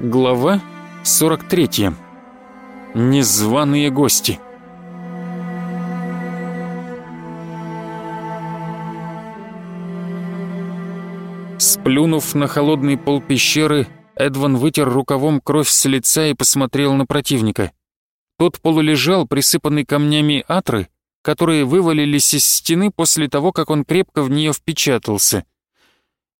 Глава 43. Незваные гости. Сплюнув на холодный пол пещеры, Эдван вытер рукавом кровь с лица и посмотрел на противника. Тот полулежал, присыпанный камнями атры, которые вывалились из стены после того, как он крепко в нее впечатался.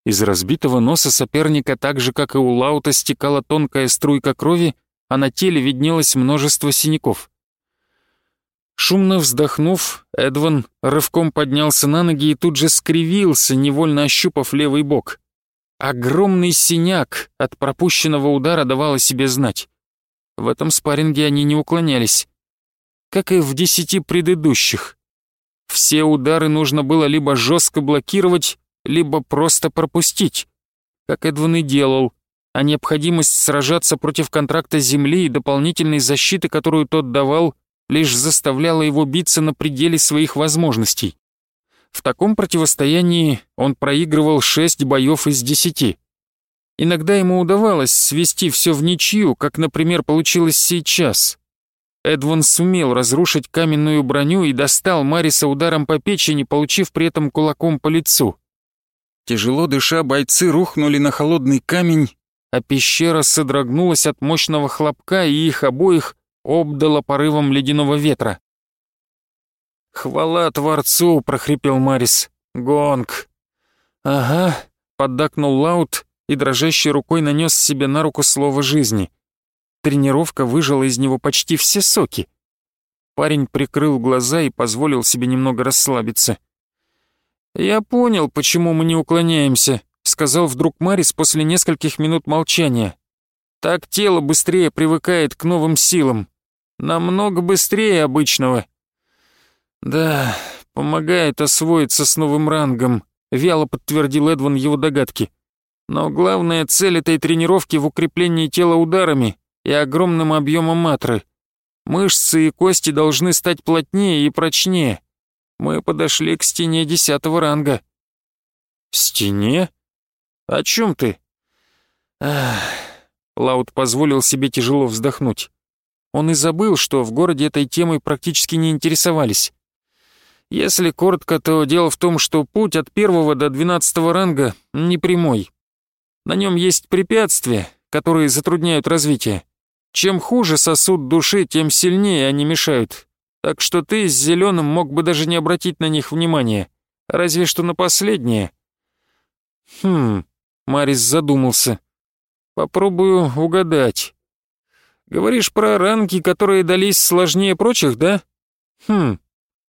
Из разбитого носа соперника, так же, как и у Лаута, стекала тонкая струйка крови, а на теле виднелось множество синяков. Шумно вздохнув, Эдван рывком поднялся на ноги и тут же скривился, невольно ощупав левый бок. Огромный синяк от пропущенного удара давал о себе знать. В этом спарринге они не уклонялись. Как и в десяти предыдущих. Все удары нужно было либо жестко блокировать, либо просто пропустить, как Эдван и делал, а необходимость сражаться против контракта Земли и дополнительной защиты, которую тот давал, лишь заставляла его биться на пределе своих возможностей. В таком противостоянии он проигрывал шесть боев из десяти. Иногда ему удавалось свести все в ничью, как, например, получилось сейчас. Эдван сумел разрушить каменную броню и достал Мариса ударом по печени, получив при этом кулаком по лицу. Тяжело дыша, бойцы рухнули на холодный камень, а пещера содрогнулась от мощного хлопка, и их обоих обдало порывом ледяного ветра. «Хвала Творцу!» — прохрипел Марис. «Гонг!» «Ага», — поддакнул Лаут и дрожащей рукой нанес себе на руку слово жизни. Тренировка выжила из него почти все соки. Парень прикрыл глаза и позволил себе немного расслабиться. «Я понял, почему мы не уклоняемся», — сказал вдруг Марис после нескольких минут молчания. «Так тело быстрее привыкает к новым силам. Намного быстрее обычного». «Да, помогает освоиться с новым рангом», — вяло подтвердил Эдван его догадки. «Но главная цель этой тренировки в укреплении тела ударами и огромным объемом матры. Мышцы и кости должны стать плотнее и прочнее. Мы подошли к стене десятого ранга». «Стене? О чем ты?» Ах, Лаут позволил себе тяжело вздохнуть. Он и забыл, что в городе этой темой практически не интересовались. Если коротко, то дело в том, что путь от первого до двенадцатого ранга не прямой. На нем есть препятствия, которые затрудняют развитие. Чем хуже сосуд души, тем сильнее они мешают, так что ты с зеленым мог бы даже не обратить на них внимания, разве что на последнее. Хм, Марис задумался. Попробую угадать. Говоришь про ранги, которые дались сложнее прочих, да? Хм,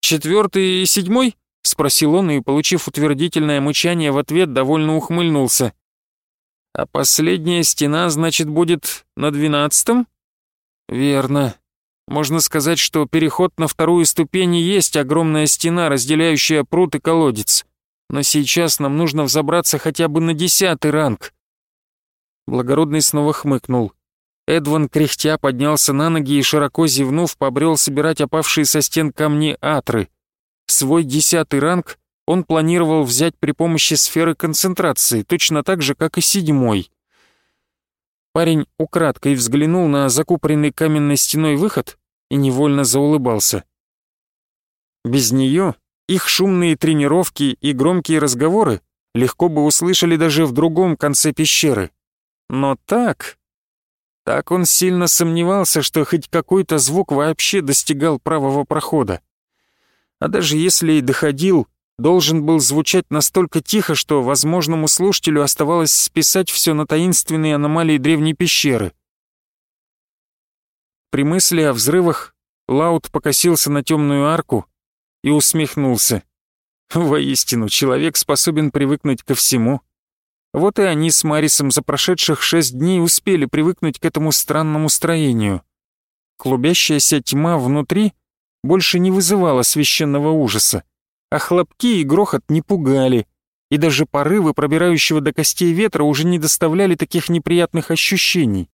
четвертый и седьмой? Спросил он и, получив утвердительное мычание в ответ, довольно ухмыльнулся. А последняя стена, значит, будет на двенадцатом? Верно. Можно сказать, что переход на вторую ступень и есть огромная стена, разделяющая пруд и колодец. Но сейчас нам нужно взобраться хотя бы на десятый ранг. Благородный снова хмыкнул. Эдван кряхтя поднялся на ноги и, широко зевнув, побрел собирать опавшие со стен камни атры. Свой десятый ранг он планировал взять при помощи сферы концентрации, точно так же, как и седьмой. Парень украдкой взглянул на закупоренный каменной стеной выход и невольно заулыбался. Без нее их шумные тренировки и громкие разговоры легко бы услышали даже в другом конце пещеры. Но так... Так он сильно сомневался, что хоть какой-то звук вообще достигал правого прохода. А даже если и доходил, должен был звучать настолько тихо, что возможному слушателю оставалось списать все на таинственные аномалии древней пещеры. При мысли о взрывах Лаут покосился на темную арку и усмехнулся. Воистину, человек способен привыкнуть ко всему. Вот и они с Марисом за прошедших шесть дней успели привыкнуть к этому странному строению. Клубящаяся тьма внутри больше не вызывала священного ужаса, а хлопки и грохот не пугали, и даже порывы пробирающего до костей ветра уже не доставляли таких неприятных ощущений.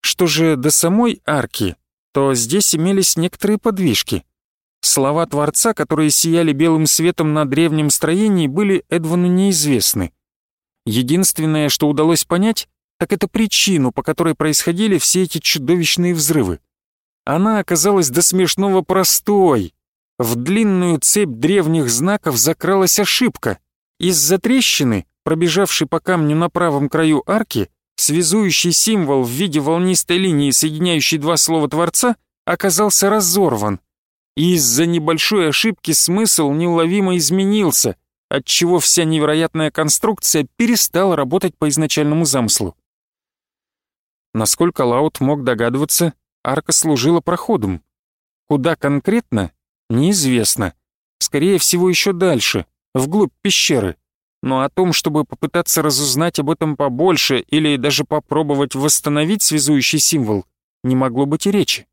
Что же до самой арки, то здесь имелись некоторые подвижки. Слова Творца, которые сияли белым светом на древнем строении, были Эдвану неизвестны. Единственное, что удалось понять, так это причину, по которой происходили все эти чудовищные взрывы. Она оказалась до смешного простой. В длинную цепь древних знаков закралась ошибка. Из-за трещины, пробежавшей по камню на правом краю арки, связующий символ в виде волнистой линии, соединяющей два слова Творца, оказался разорван. И из-за небольшой ошибки смысл неуловимо изменился, отчего вся невероятная конструкция перестала работать по изначальному замыслу. Насколько Лаут мог догадываться, арка служила проходом. Куда конкретно, неизвестно. Скорее всего, еще дальше, вглубь пещеры. Но о том, чтобы попытаться разузнать об этом побольше или даже попробовать восстановить связующий символ, не могло быть и речи.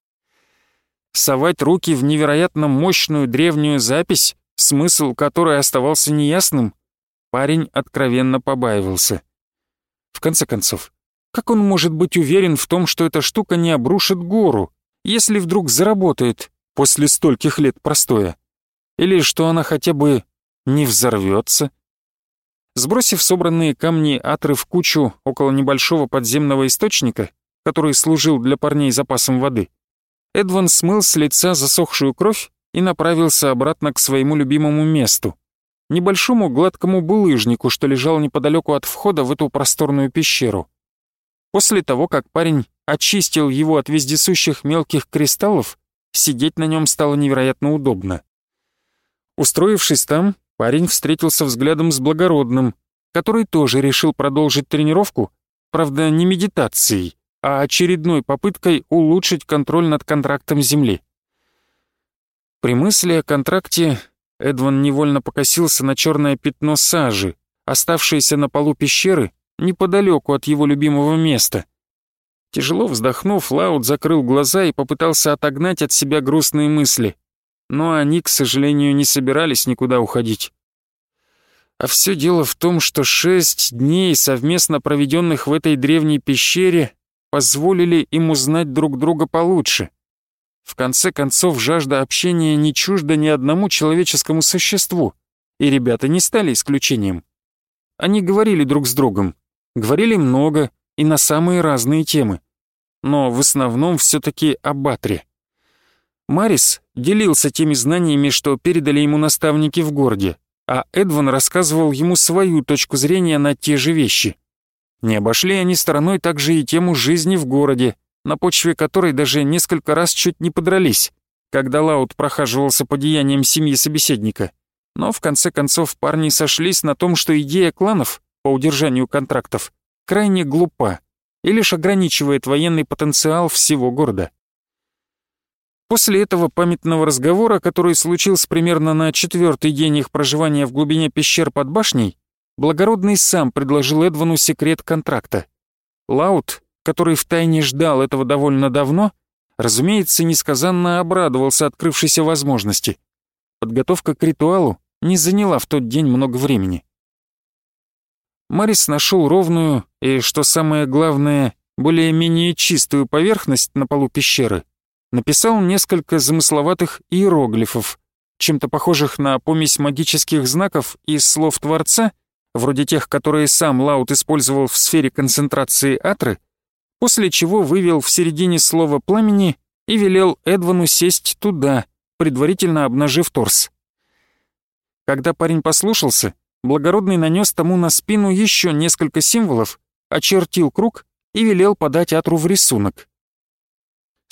Совать руки в невероятно мощную древнюю запись, смысл которой оставался неясным, парень откровенно побаивался. В конце концов, как он может быть уверен в том, что эта штука не обрушит гору, если вдруг заработает после стольких лет простоя? Или что она хотя бы не взорвется? Сбросив собранные камни Атры в кучу около небольшого подземного источника, который служил для парней запасом воды, Эдван смыл с лица засохшую кровь и направился обратно к своему любимому месту, небольшому гладкому булыжнику, что лежал неподалеку от входа в эту просторную пещеру. После того, как парень очистил его от вездесущих мелких кристаллов, сидеть на нем стало невероятно удобно. Устроившись там, парень встретился взглядом с благородным, который тоже решил продолжить тренировку, правда, не медитацией, а очередной попыткой улучшить контроль над контрактом Земли. При мысли о контракте Эдван невольно покосился на черное пятно сажи, оставшееся на полу пещеры неподалеку от его любимого места. Тяжело вздохнув, Лаут закрыл глаза и попытался отогнать от себя грустные мысли, но они, к сожалению, не собирались никуда уходить. А все дело в том, что шесть дней, совместно проведенных в этой древней пещере, позволили им узнать друг друга получше. В конце концов, жажда общения не чужда ни одному человеческому существу, и ребята не стали исключением. Они говорили друг с другом, Говорили много и на самые разные темы, но в основном все-таки об Атре. Марис делился теми знаниями, что передали ему наставники в городе, а Эдван рассказывал ему свою точку зрения на те же вещи. Не обошли они стороной также и тему жизни в городе, на почве которой даже несколько раз чуть не подрались, когда Лаут прохаживался по деяниям семьи собеседника. Но в конце концов парни сошлись на том, что идея кланов по удержанию контрактов крайне глупа и лишь ограничивает военный потенциал всего города. После этого памятного разговора, который случился примерно на четвертый день их проживания в глубине пещер под башней, Благородный сам предложил Эдвану секрет контракта. Лаут, который втайне ждал этого довольно давно, разумеется, несказанно обрадовался открывшейся возможности. Подготовка к ритуалу не заняла в тот день много времени. Марис нашел ровную и, что самое главное, более-менее чистую поверхность на полу пещеры, написал несколько замысловатых иероглифов, чем-то похожих на помесь магических знаков и слов Творца, вроде тех, которые сам Лаут использовал в сфере концентрации Атры, после чего вывел в середине слова пламени и велел Эдвану сесть туда, предварительно обнажив торс. Когда парень послушался, Благородный нанес тому на спину еще несколько символов, очертил круг и велел подать Атру в рисунок.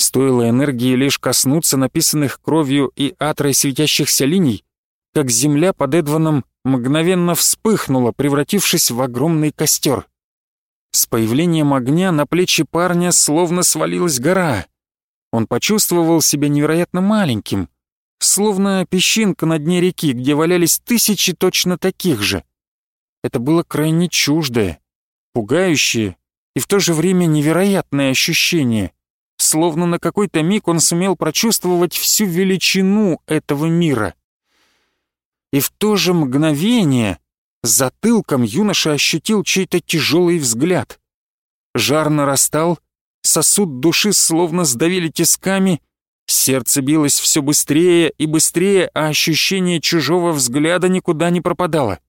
Стоило энергии лишь коснуться написанных кровью и Атрой светящихся линий, как земля под Эдваном мгновенно вспыхнула, превратившись в огромный костер. С появлением огня на плечи парня словно свалилась гора. Он почувствовал себя невероятно маленьким, словно песчинка на дне реки, где валялись тысячи точно таких же. Это было крайне чуждое, пугающее и в то же время невероятное ощущение, словно на какой-то миг он сумел прочувствовать всю величину этого мира. И в то же мгновение затылком юноша ощутил чей-то тяжелый взгляд. Жар нарастал, сосуд души словно сдавили тисками — Сердце билось все быстрее и быстрее, а ощущение чужого взгляда никуда не пропадало.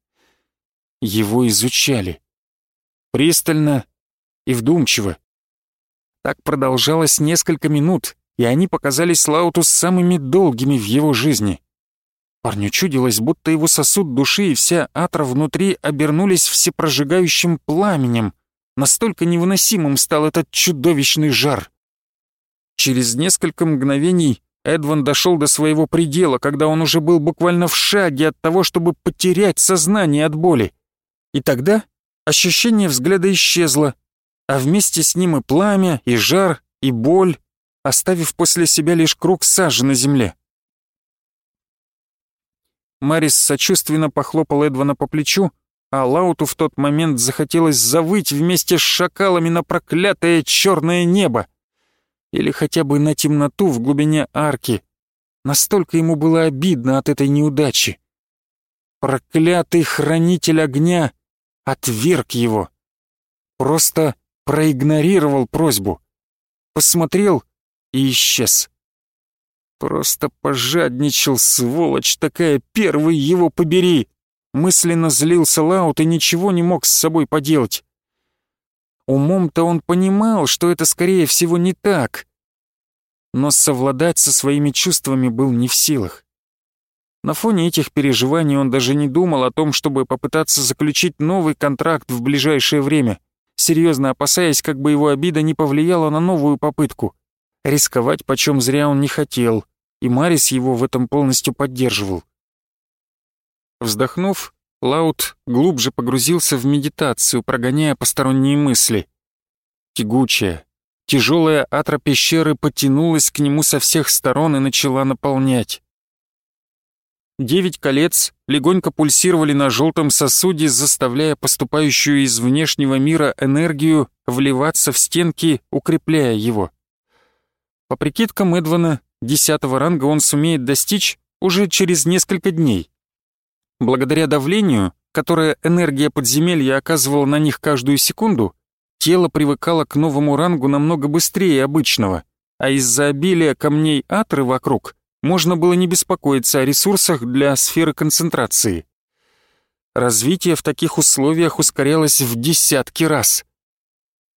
Его изучали. Пристально, и вдумчиво. Так продолжалось несколько минут, и они показались Лауту самыми долгими в его жизни. Парню чудилось, будто его сосуд души и вся атра внутри обернулись всепрожигающим пламенем. Настолько невыносимым стал этот чудовищный жар. Через несколько мгновений Эдван дошел до своего предела, когда он уже был буквально в шаге от того, чтобы потерять сознание от боли. И тогда ощущение взгляда исчезло, а вместе с ним и пламя, и жар, и боль, оставив после себя лишь круг сажи на земле. Марис сочувственно похлопал Эдвана по плечу, а Лауту в тот момент захотелось завыть вместе с шакалами на проклятое черное небо. Или хотя бы на темноту в глубине арки. Настолько ему было обидно от этой неудачи. Проклятый хранитель огня отверг его. Просто проигнорировал просьбу. Посмотрел и исчез. Просто пожадничал, сволочь такая, первый его побери! Мысленно злился Лаут и ничего не мог с собой поделать. Умом-то он понимал, что это скорее всего не так. Но совладать со своими чувствами был не в силах. На фоне этих переживаний он даже не думал о том, чтобы попытаться заключить новый контракт в ближайшее время, серьезно опасаясь, как бы его обида не повлияла на новую попытку. Рисковать почем зря он не хотел, и Марис его в этом полностью поддерживал. Вздохнув, Лаут глубже погрузился в медитацию, прогоняя посторонние мысли. Тягучая, тяжелая атра пещеры потянулась к нему со всех сторон и начала наполнять. Девять колец легонько пульсировали на желтом сосуде, заставляя поступающую из внешнего мира энергию вливаться в стенки, укрепляя его. По прикидкам Эдвана, десятого ранга он сумеет достичь уже через несколько дней. Благодаря давлению, которое энергия подземелья оказывала на них каждую секунду, тело привыкало к новому рангу намного быстрее обычного, а из-за обилия камней атры вокруг можно было не беспокоиться о ресурсах для сферы концентрации. Развитие в таких условиях ускорялось в десятки раз.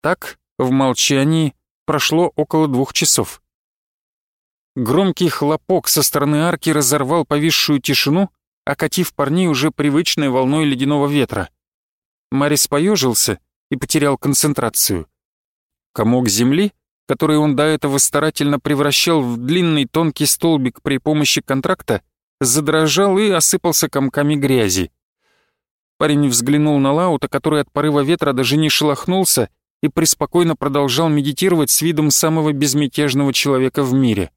Так, в молчании, прошло около двух часов. Громкий хлопок со стороны арки разорвал повисшую тишину, окатив парней уже привычной волной ледяного ветра. Марис поежился и потерял концентрацию. Комок земли, который он до этого старательно превращал в длинный тонкий столбик при помощи контракта, задрожал и осыпался комками грязи. Парень взглянул на Лаута, который от порыва ветра даже не шелохнулся и преспокойно продолжал медитировать с видом самого безмятежного человека в мире.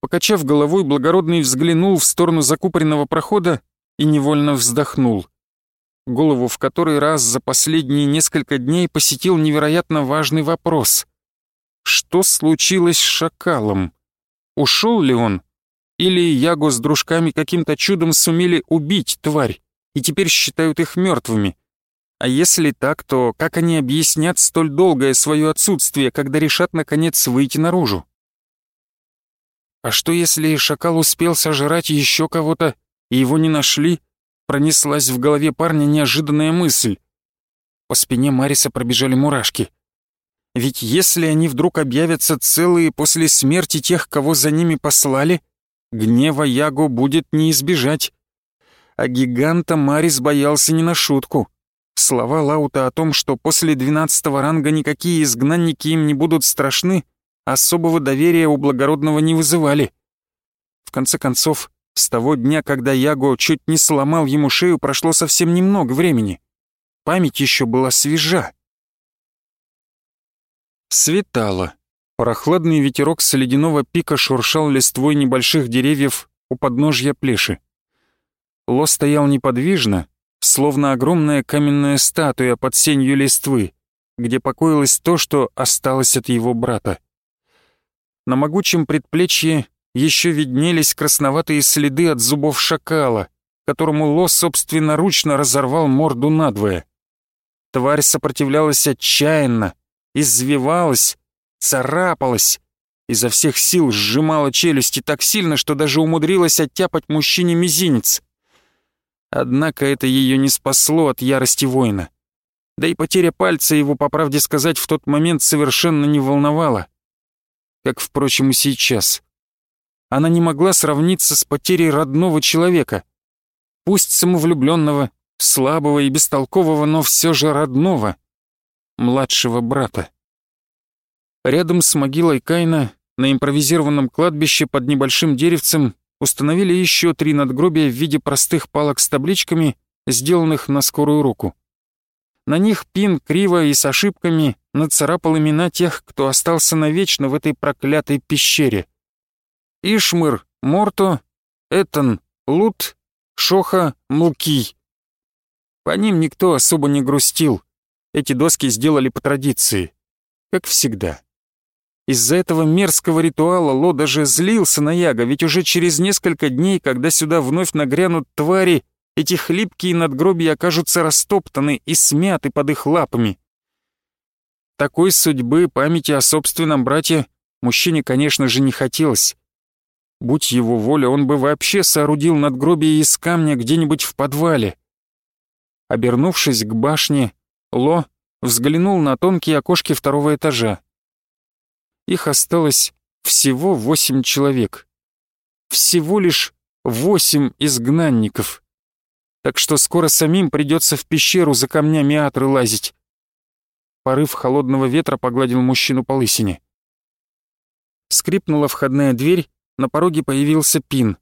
Покачав головой, благородный взглянул в сторону закупоренного прохода и невольно вздохнул. Голову в который раз за последние несколько дней посетил невероятно важный вопрос. Что случилось с шакалом? Ушел ли он? Или Яго с дружками каким-то чудом сумели убить тварь и теперь считают их мертвыми? А если так, то как они объяснят столь долгое свое отсутствие, когда решат наконец выйти наружу? А что если шакал успел сожрать еще кого-то, и его не нашли? Пронеслась в голове парня неожиданная мысль. По спине Мариса пробежали мурашки. Ведь если они вдруг объявятся целые после смерти тех, кого за ними послали, гнева Ягу будет не избежать. А гиганта Марис боялся не на шутку. Слова Лаута о том, что после двенадцатого ранга никакие изгнанники им не будут страшны, особого доверия у благородного не вызывали. В конце концов, с того дня, когда Яго чуть не сломал ему шею, прошло совсем немного времени. Память еще была свежа. Светало. Прохладный ветерок с ледяного пика шуршал листвой небольших деревьев у подножья плеши. Ло стоял неподвижно, словно огромная каменная статуя под сенью листвы, где покоилось то, что осталось от его брата. На могучем предплечье еще виднелись красноватые следы от зубов шакала, которому Ло собственноручно разорвал морду надвое. Тварь сопротивлялась отчаянно, извивалась, царапалась, изо всех сил сжимала челюсти так сильно, что даже умудрилась оттяпать мужчине мизинец. Однако это ее не спасло от ярости воина. да и потеря пальца его, по правде сказать, в тот момент совершенно не волновала. Как, впрочем, и сейчас. Она не могла сравниться с потерей родного человека. Пусть самовлюбленного, слабого и бестолкового, но все же родного, младшего брата. Рядом с могилой Кайна на импровизированном кладбище под небольшим деревцем установили еще три надгробия в виде простых палок с табличками, сделанных на скорую руку. На них Пин криво и с ошибками нацарапал имена тех, кто остался навечно в этой проклятой пещере. Ишмыр, Морто, Этан, Лут, Шоха, Мулкий. По ним никто особо не грустил. Эти доски сделали по традиции. Как всегда. Из-за этого мерзкого ритуала Ло даже злился на Яга, ведь уже через несколько дней, когда сюда вновь нагрянут твари, эти хлипкие надгробия окажутся растоптаны и смяты под их лапами. Такой судьбы памяти о собственном брате мужчине, конечно же, не хотелось. Будь его воля, он бы вообще соорудил надгробие из камня где-нибудь в подвале. Обернувшись к башне, Ло взглянул на тонкие окошки второго этажа. Их осталось всего восемь человек. Всего лишь восемь изгнанников. Так что скоро самим придется в пещеру за камнями Атры лазить. Порыв холодного ветра погладил мужчину по лысине. Скрипнула входная дверь, на пороге появился Пин.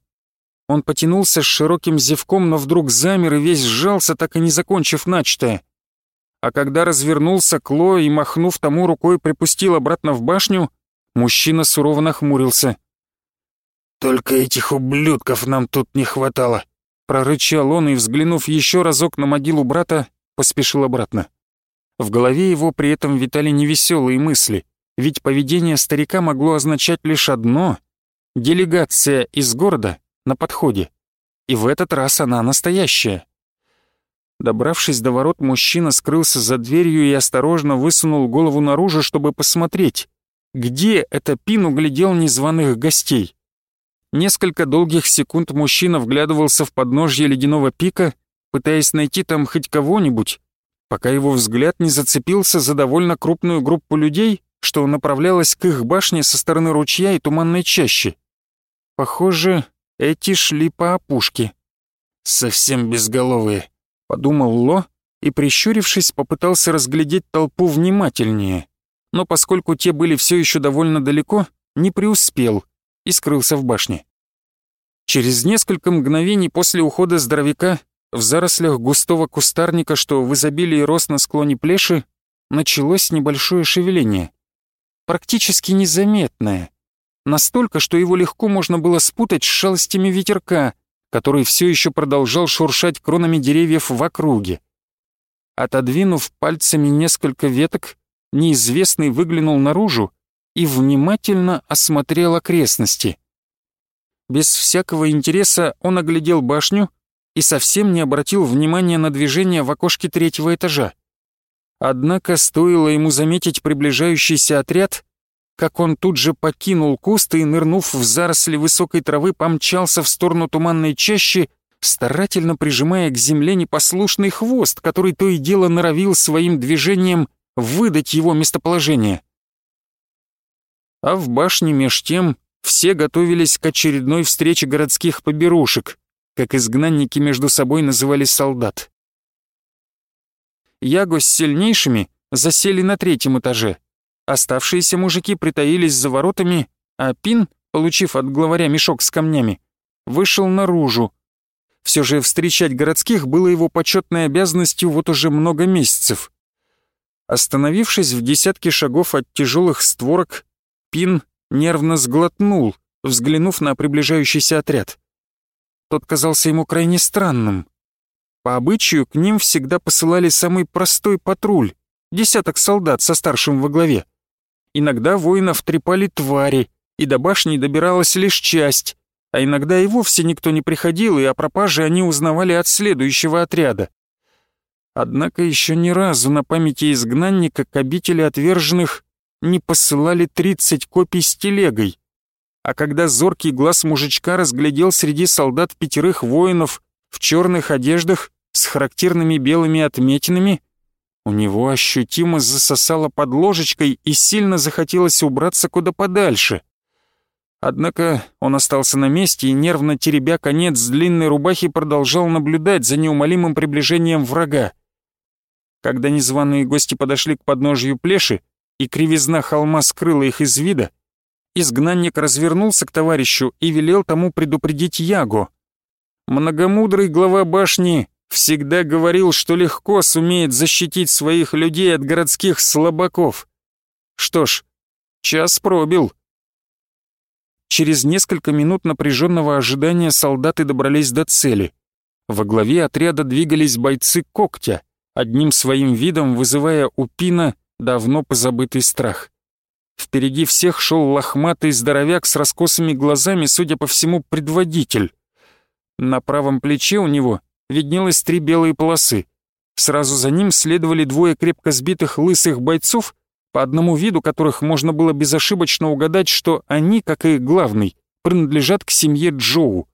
Он потянулся с широким зевком, но вдруг замер и весь сжался, так и не закончив начатое а когда развернулся Кло и, махнув тому рукой, припустил обратно в башню, мужчина сурово нахмурился. «Только этих ублюдков нам тут не хватало», — прорычал он и, взглянув еще разок на могилу брата, поспешил обратно. В голове его при этом витали невеселые мысли, ведь поведение старика могло означать лишь одно — делегация из города на подходе. И в этот раз она настоящая. Добравшись до ворот, мужчина скрылся за дверью и осторожно высунул голову наружу, чтобы посмотреть, где это Пин углядел незваных гостей. Несколько долгих секунд мужчина вглядывался в подножье ледяного пика, пытаясь найти там хоть кого-нибудь, пока его взгляд не зацепился за довольно крупную группу людей, что направлялась к их башне со стороны ручья и туманной чащи. Похоже, эти шли по опушке. Совсем безголовые подумал Ло и, прищурившись, попытался разглядеть толпу внимательнее, но поскольку те были все еще довольно далеко, не преуспел и скрылся в башне. Через несколько мгновений после ухода здоровяка в зарослях густого кустарника, что в изобилии рос на склоне плеши, началось небольшое шевеление. Практически незаметное. Настолько, что его легко можно было спутать с шалостями ветерка, который все еще продолжал шуршать кронами деревьев в округе. Отодвинув пальцами несколько веток, неизвестный выглянул наружу и внимательно осмотрел окрестности. Без всякого интереса он оглядел башню и совсем не обратил внимания на движение в окошке третьего этажа. Однако стоило ему заметить приближающийся отряд, как он тут же покинул куст и, нырнув в заросли высокой травы, помчался в сторону туманной чащи, старательно прижимая к земле непослушный хвост, который то и дело норовил своим движением выдать его местоположение. А в башне меж тем все готовились к очередной встрече городских поберушек, как изгнанники между собой называли солдат. Яго с сильнейшими засели на третьем этаже, Оставшиеся мужики притаились за воротами, а Пин, получив от главаря мешок с камнями, вышел наружу. Все же встречать городских было его почетной обязанностью вот уже много месяцев. Остановившись в десятке шагов от тяжелых створок, Пин нервно сглотнул, взглянув на приближающийся отряд. Тот казался ему крайне странным. По обычаю к ним всегда посылали самый простой патруль, десяток солдат со старшим во главе. Иногда воинов трепали твари, и до башни добиралась лишь часть, а иногда и вовсе никто не приходил, и о пропаже они узнавали от следующего отряда. Однако еще ни разу на памяти изгнанника к обители отверженных не посылали тридцать копий с телегой. А когда зоркий глаз мужичка разглядел среди солдат пятерых воинов в черных одеждах с характерными белыми отметинами, У него ощутимо засосало под ложечкой и сильно захотелось убраться куда подальше. Однако он остался на месте и, нервно теребя конец длинной рубахи, продолжал наблюдать за неумолимым приближением врага. Когда незваные гости подошли к подножью плеши, и кривизна холма скрыла их из вида, изгнанник развернулся к товарищу и велел тому предупредить Ягу. Многомудрый глава башни всегда говорил, что легко сумеет защитить своих людей от городских слабаков. Что ж, час пробил. Через несколько минут напряженного ожидания солдаты добрались до цели. Во главе отряда двигались бойцы когтя, одним своим видом вызывая у Пина давно позабытый страх. Впереди всех шел лохматый здоровяк с раскосыми глазами, судя по всему, предводитель. На правом плече у него виднелось три белые полосы. Сразу за ним следовали двое крепко сбитых лысых бойцов по одному виду которых можно было безошибочно угадать, что они, как и главный, принадлежат к семье Джоу.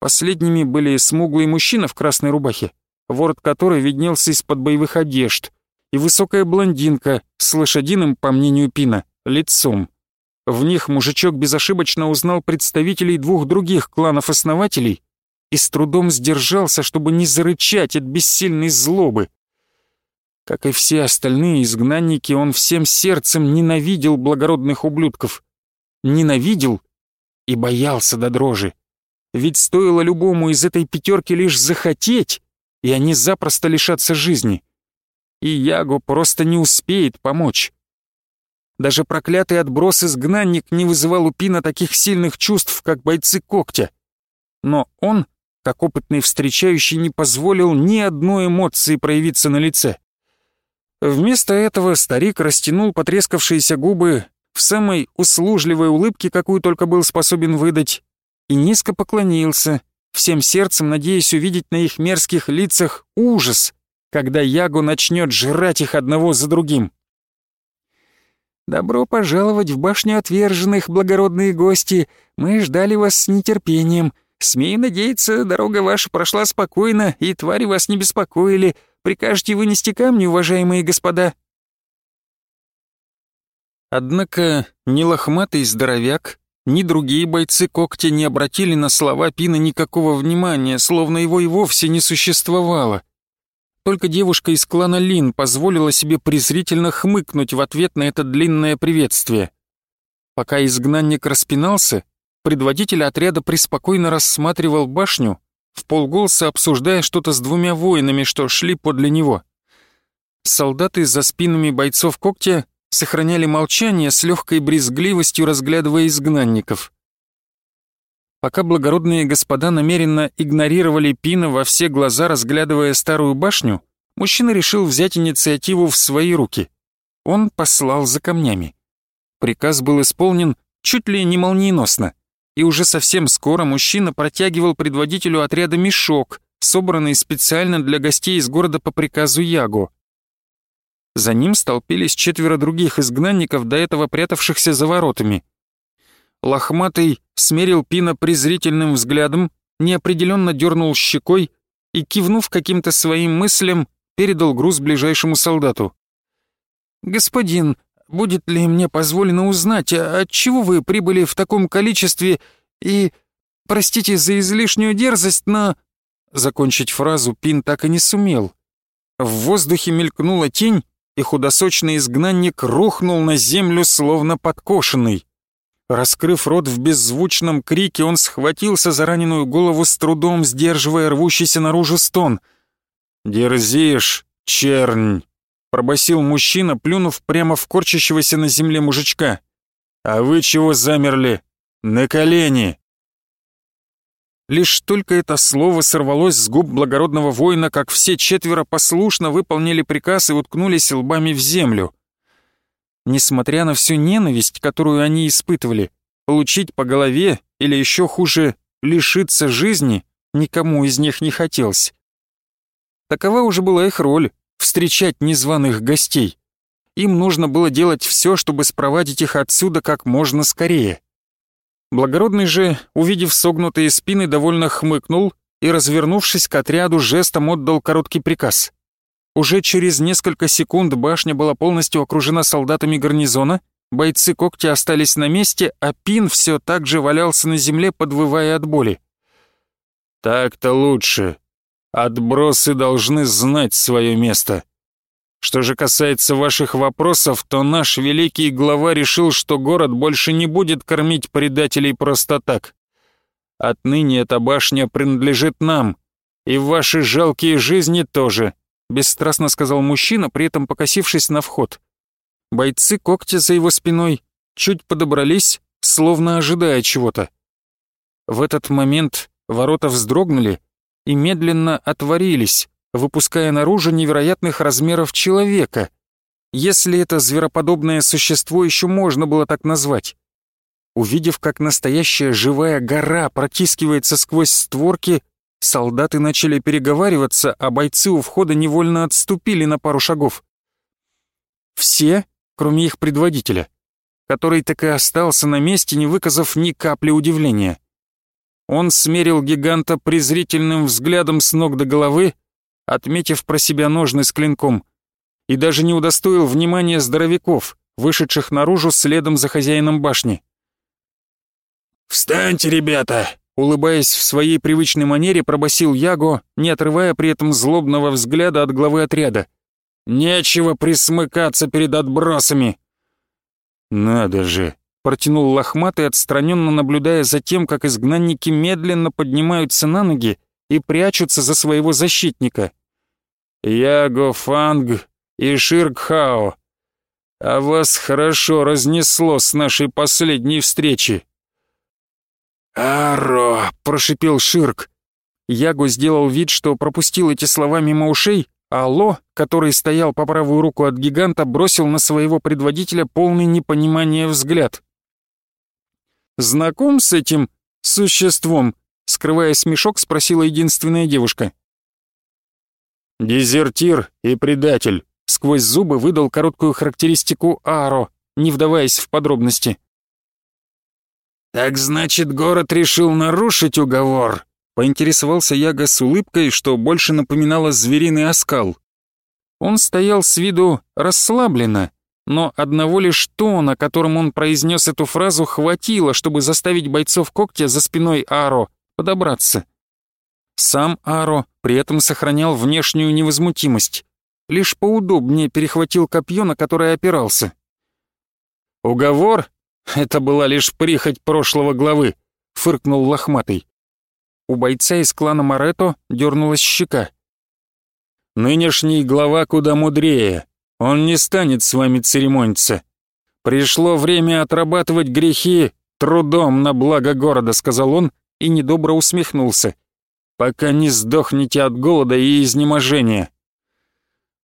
Последними были смуглый мужчина в красной рубахе, ворот которой виднелся из-под боевых одежд, и высокая блондинка с лошадиным, по мнению Пина, лицом. В них мужичок безошибочно узнал представителей двух других кланов-основателей и с трудом сдержался, чтобы не зарычать от бессильной злобы. Как и все остальные изгнанники, он всем сердцем ненавидел благородных ублюдков. Ненавидел и боялся до дрожи. Ведь стоило любому из этой пятерки лишь захотеть, и они запросто лишатся жизни. И Яго просто не успеет помочь. Даже проклятый отброс-изгнанник не вызывал у Пина таких сильных чувств, как бойцы когтя. Но он, как опытный встречающий, не позволил ни одной эмоции проявиться на лице. Вместо этого старик растянул потрескавшиеся губы в самой услужливой улыбке, какую только был способен выдать, и низко поклонился, всем сердцем надеясь увидеть на их мерзких лицах ужас, когда Ягу начнет жрать их одного за другим. «Добро пожаловать в башню отверженных, благородные гости. Мы ждали вас с нетерпением. Смею надеяться, дорога ваша прошла спокойно, и твари вас не беспокоили. Прикажете вынести камни, уважаемые господа?» Однако ни лохматый здоровяк, ни другие бойцы когтя не обратили на слова Пина никакого внимания, словно его и вовсе не существовало. Только девушка из клана Лин позволила себе презрительно хмыкнуть в ответ на это длинное приветствие. Пока изгнанник распинался, предводитель отряда преспокойно рассматривал башню, в полголоса обсуждая что-то с двумя воинами, что шли подле него. Солдаты за спинами бойцов когтя сохраняли молчание с легкой брезгливостью, разглядывая изгнанников. Пока благородные господа намеренно игнорировали Пина во все глаза, разглядывая старую башню, мужчина решил взять инициативу в свои руки. Он послал за камнями. Приказ был исполнен чуть ли не молниеносно и уже совсем скоро мужчина протягивал предводителю отряда мешок, собранный специально для гостей из города по приказу Яго. За ним столпились четверо других изгнанников, до этого прятавшихся за воротами. Лохматый смерил Пина презрительным взглядом, неопределенно дернул щекой и, кивнув каким-то своим мыслям, передал груз ближайшему солдату. «Господин, будет ли мне позволено узнать, а от чего вы прибыли в таком количестве и... Простите за излишнюю дерзость, но...» Закончить фразу Пин так и не сумел. В воздухе мелькнула тень, и худосочный изгнанник рухнул на землю, словно подкошенный. Раскрыв рот в беззвучном крике, он схватился за раненую голову с трудом, сдерживая рвущийся наружу стон. «Дерзишь, чернь!» Пробасил мужчина, плюнув прямо в корчащегося на земле мужичка. «А вы чего замерли? На колени!» Лишь только это слово сорвалось с губ благородного воина, как все четверо послушно выполнили приказ и уткнулись лбами в землю. Несмотря на всю ненависть, которую они испытывали, получить по голове или еще хуже, лишиться жизни никому из них не хотелось. Такова уже была их роль встречать незваных гостей. Им нужно было делать все, чтобы спровадить их отсюда как можно скорее. Благородный же, увидев согнутые спины, довольно хмыкнул и, развернувшись к отряду, жестом отдал короткий приказ. Уже через несколько секунд башня была полностью окружена солдатами гарнизона, бойцы когти остались на месте, а Пин все так же валялся на земле, подвывая от боли. «Так-то лучше. Отбросы должны знать свое место. Что же касается ваших вопросов, то наш великий глава решил, что город больше не будет кормить предателей просто так. Отныне эта башня принадлежит нам, и ваши жалкие жизни тоже», — бесстрастно сказал мужчина, при этом покосившись на вход. Бойцы когти за его спиной чуть подобрались, словно ожидая чего-то. В этот момент ворота вздрогнули и медленно отворились, выпуская наружу невероятных размеров человека, если это звероподобное существо еще можно было так назвать. Увидев, как настоящая живая гора протискивается сквозь створки, солдаты начали переговариваться, а бойцы у входа невольно отступили на пару шагов. Все, кроме их предводителя, который так и остался на месте, не выказав ни капли удивления. Он смерил гиганта презрительным взглядом с ног до головы, отметив про себя ножны с клинком, и даже не удостоил внимания здоровяков, вышедших наружу следом за хозяином башни. «Встаньте, ребята!» Улыбаясь в своей привычной манере, пробасил Яго, не отрывая при этом злобного взгляда от главы отряда. «Нечего присмыкаться перед отбросами!» «Надо же!» — протянул лохматый, отстраненно наблюдая за тем, как изгнанники медленно поднимаются на ноги и прячутся за своего защитника. «Яго Фанг и Ширкхао, а вас хорошо разнесло с нашей последней встречи!» «Аро!» — прошипел Ширк. Ягу сделал вид, что пропустил эти слова мимо ушей, а Ло, который стоял по правую руку от гиганта, бросил на своего предводителя полный непонимания взгляд. «Знаком с этим существом?» — скрывая смешок, спросила единственная девушка. «Дезертир и предатель», — сквозь зубы выдал короткую характеристику Аро, не вдаваясь в подробности. «Так значит, город решил нарушить уговор?» Поинтересовался Яга с улыбкой, что больше напоминало звериный оскал. Он стоял с виду расслабленно, но одного лишь тона, которым он произнес эту фразу, хватило, чтобы заставить бойцов когтя за спиной Аро подобраться. Сам Аро при этом сохранял внешнюю невозмутимость, лишь поудобнее перехватил копье, на которое опирался. «Уговор «Это была лишь прихоть прошлого главы», — фыркнул лохматый. У бойца из клана Марето дернулась щека. «Нынешний глава куда мудрее. Он не станет с вами церемониться. Пришло время отрабатывать грехи трудом на благо города», — сказал он и недобро усмехнулся. «Пока не сдохнете от голода и изнеможения».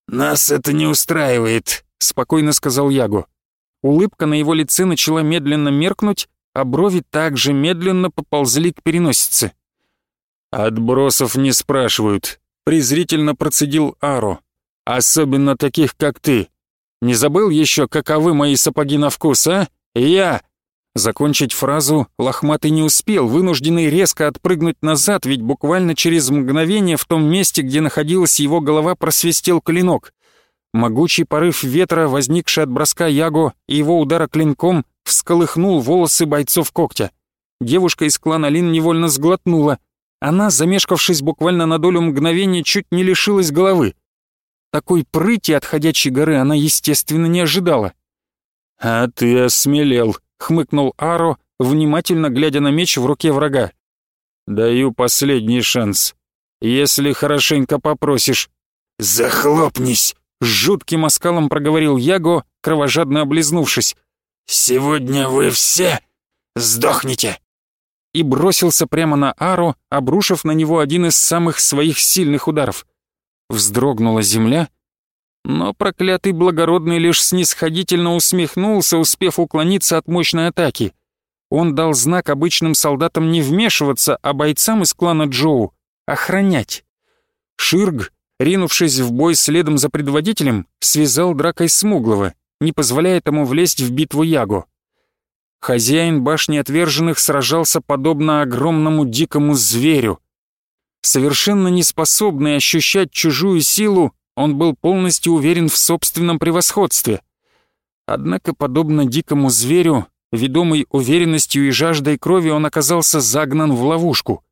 «Нас это не устраивает», — спокойно сказал Ягу. Улыбка на его лице начала медленно меркнуть, а брови также медленно поползли к переносице. «Отбросов не спрашивают», — презрительно процедил Аро. «Особенно таких, как ты. Не забыл еще, каковы мои сапоги на вкус, а? Я!» Закончить фразу лохматый не успел, вынужденный резко отпрыгнуть назад, ведь буквально через мгновение в том месте, где находилась его голова, просвистел клинок. Могучий порыв ветра, возникший от броска Яго и его удара клинком, всколыхнул волосы бойцов когтя. Девушка из клана Лин невольно сглотнула. Она, замешкавшись буквально на долю мгновения, чуть не лишилась головы. Такой прыти от ходячей горы она, естественно, не ожидала. «А ты осмелел», — хмыкнул Аро, внимательно глядя на меч в руке врага. «Даю последний шанс. Если хорошенько попросишь...» «Захлопнись!» Жутким оскалом проговорил Яго, кровожадно облизнувшись. «Сегодня вы все сдохнете!» И бросился прямо на Ару, обрушив на него один из самых своих сильных ударов. Вздрогнула земля, но проклятый благородный лишь снисходительно усмехнулся, успев уклониться от мощной атаки. Он дал знак обычным солдатам не вмешиваться, а бойцам из клана Джоу — охранять. Ширг ринувшись в бой следом за предводителем, связал дракой Смуглого, не позволяя тому влезть в битву Ягу. Хозяин башни отверженных сражался подобно огромному дикому зверю. Совершенно неспособный ощущать чужую силу, он был полностью уверен в собственном превосходстве. Однако, подобно дикому зверю, ведомый уверенностью и жаждой крови, он оказался загнан в ловушку.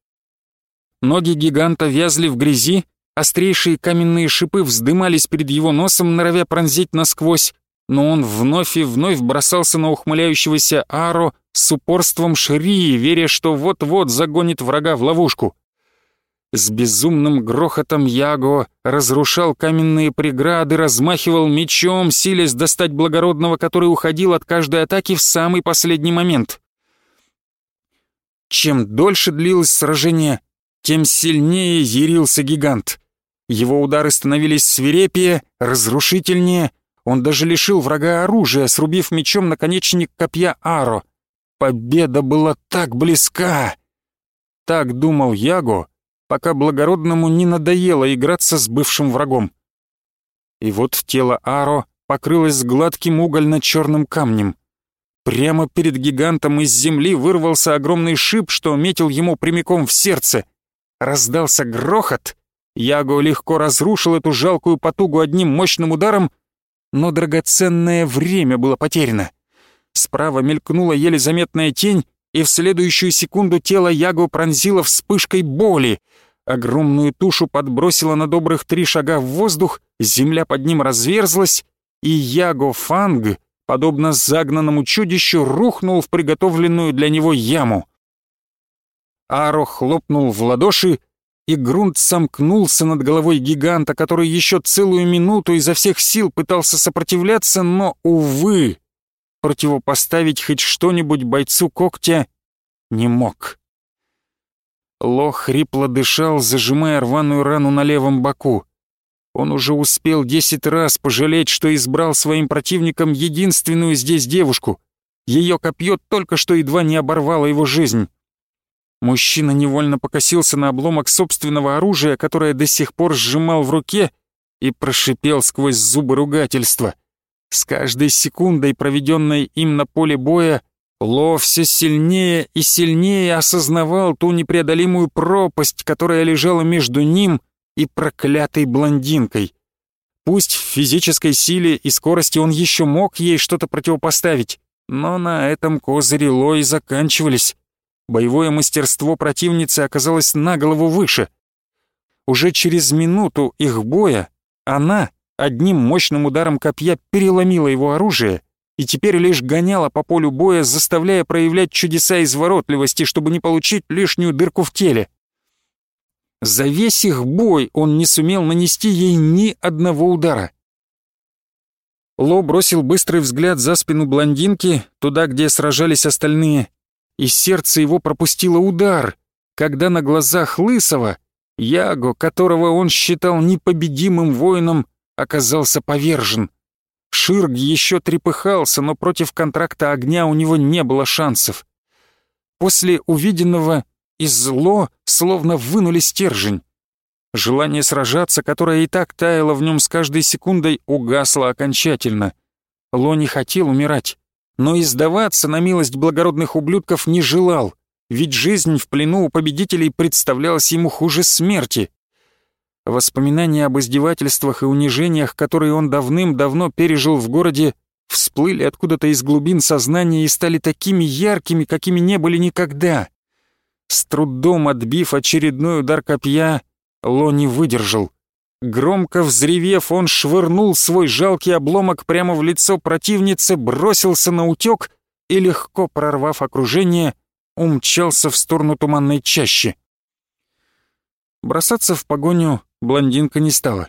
Ноги гиганта вязли в грязи, острейшие каменные шипы вздымались перед его носом, норовя пронзить насквозь, но он вновь и вновь бросался на ухмыляющегося Аро с упорством Шрии, веря, что вот-вот загонит врага в ловушку. С безумным грохотом Яго разрушал каменные преграды, размахивал мечом, силясь достать благородного, который уходил от каждой атаки в самый последний момент. Чем дольше длилось сражение, тем сильнее ярился гигант. Его удары становились свирепее, разрушительнее, он даже лишил врага оружия, срубив мечом наконечник копья Аро. Победа была так близка! Так думал Яго, пока благородному не надоело играться с бывшим врагом. И вот тело Аро покрылось гладким угольно-черным камнем. Прямо перед гигантом из земли вырвался огромный шип, что метил ему прямиком в сердце. Раздался грохот. Яго легко разрушил эту жалкую потугу одним мощным ударом, но драгоценное время было потеряно. Справа мелькнула еле заметная тень, и в следующую секунду тело Яго пронзило вспышкой боли. Огромную тушу подбросило на добрых три шага в воздух, земля под ним разверзлась, и Яго Фанг, подобно загнанному чудищу, рухнул в приготовленную для него яму. Аро хлопнул в ладоши, и грунт сомкнулся над головой гиганта, который еще целую минуту изо всех сил пытался сопротивляться, но, увы, противопоставить хоть что-нибудь бойцу когтя не мог. Лох хрипло дышал, зажимая рваную рану на левом боку. Он уже успел десять раз пожалеть, что избрал своим противником единственную здесь девушку. Ее копье только что едва не оборвало его жизнь. Мужчина невольно покосился на обломок собственного оружия, которое до сих пор сжимал в руке, и прошипел сквозь зубы ругательства — с каждой секундой, проведенной им на поле боя, Ло все сильнее и сильнее осознавал ту непреодолимую пропасть, которая лежала между ним и проклятой блондинкой. Пусть в физической силе и скорости он еще мог ей что-то противопоставить, но на этом козыри Ло и заканчивались. Боевое мастерство противницы оказалось на голову выше. Уже через минуту их боя она, одним мощным ударом копья переломила его оружие и теперь лишь гоняла по полю боя, заставляя проявлять чудеса изворотливости, чтобы не получить лишнюю дырку в теле. За весь их бой он не сумел нанести ей ни одного удара. Ло бросил быстрый взгляд за спину блондинки, туда, где сражались остальные, и сердце его пропустило удар, когда на глазах Лысого, Яго, которого он считал непобедимым воином, оказался повержен. Ширг еще трепыхался, но против контракта огня у него не было шансов. После увиденного из зло словно вынули стержень. Желание сражаться, которое и так таяло в нем с каждой секундой, угасло окончательно. Ло не хотел умирать, но и сдаваться на милость благородных ублюдков не желал, ведь жизнь в плену у победителей представлялась ему хуже смерти. Воспоминания об издевательствах и унижениях, которые он давным-давно пережил в городе, всплыли откуда-то из глубин сознания и стали такими яркими, какими не были никогда. С трудом отбив очередной удар копья, Ло не выдержал. Громко взревев, он швырнул свой жалкий обломок прямо в лицо противницы, бросился на утек и, легко прорвав окружение, умчался в сторону туманной чащи. Бросаться в погоню блондинка не стала.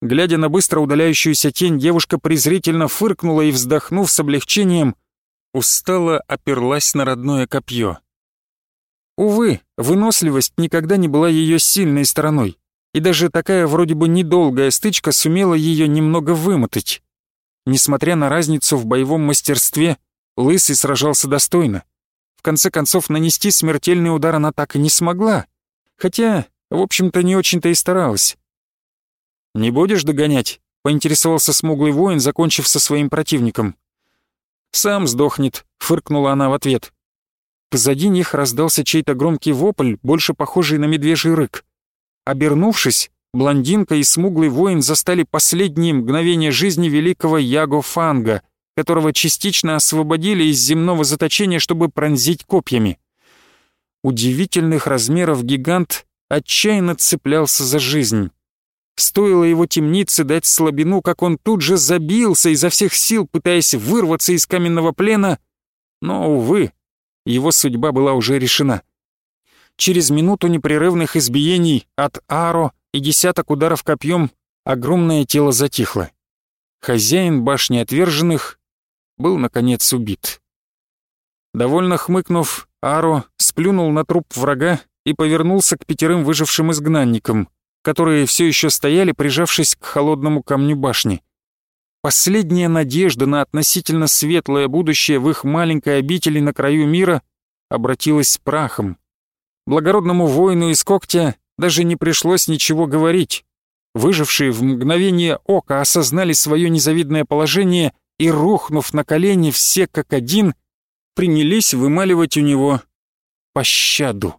Глядя на быстро удаляющуюся тень, девушка презрительно фыркнула и, вздохнув с облегчением, устало оперлась на родное копье. Увы, выносливость никогда не была ее сильной стороной, и даже такая вроде бы недолгая стычка сумела ее немного вымотать. Несмотря на разницу в боевом мастерстве, Лысый сражался достойно. В конце концов, нанести смертельный удар она так и не смогла. Хотя в общем-то, не очень-то и старалась. «Не будешь догонять?» — поинтересовался смуглый воин, закончив со своим противником. «Сам сдохнет», — фыркнула она в ответ. Позади них раздался чей-то громкий вопль, больше похожий на медвежий рык. Обернувшись, блондинка и смуглый воин застали последние мгновения жизни великого Яго Фанга, которого частично освободили из земного заточения, чтобы пронзить копьями. Удивительных размеров гигант отчаянно цеплялся за жизнь. Стоило его темнице дать слабину, как он тут же забился изо всех сил, пытаясь вырваться из каменного плена, но, увы, его судьба была уже решена. Через минуту непрерывных избиений от Аро и десяток ударов копьем огромное тело затихло. Хозяин башни отверженных был, наконец, убит. Довольно хмыкнув, Аро сплюнул на труп врага и повернулся к пятерым выжившим изгнанникам, которые все еще стояли, прижавшись к холодному камню башни. Последняя надежда на относительно светлое будущее в их маленькой обители на краю мира обратилась прахом. Благородному воину из когтя даже не пришлось ничего говорить. Выжившие в мгновение ока осознали свое незавидное положение и, рухнув на колени, все как один, принялись вымаливать у него пощаду.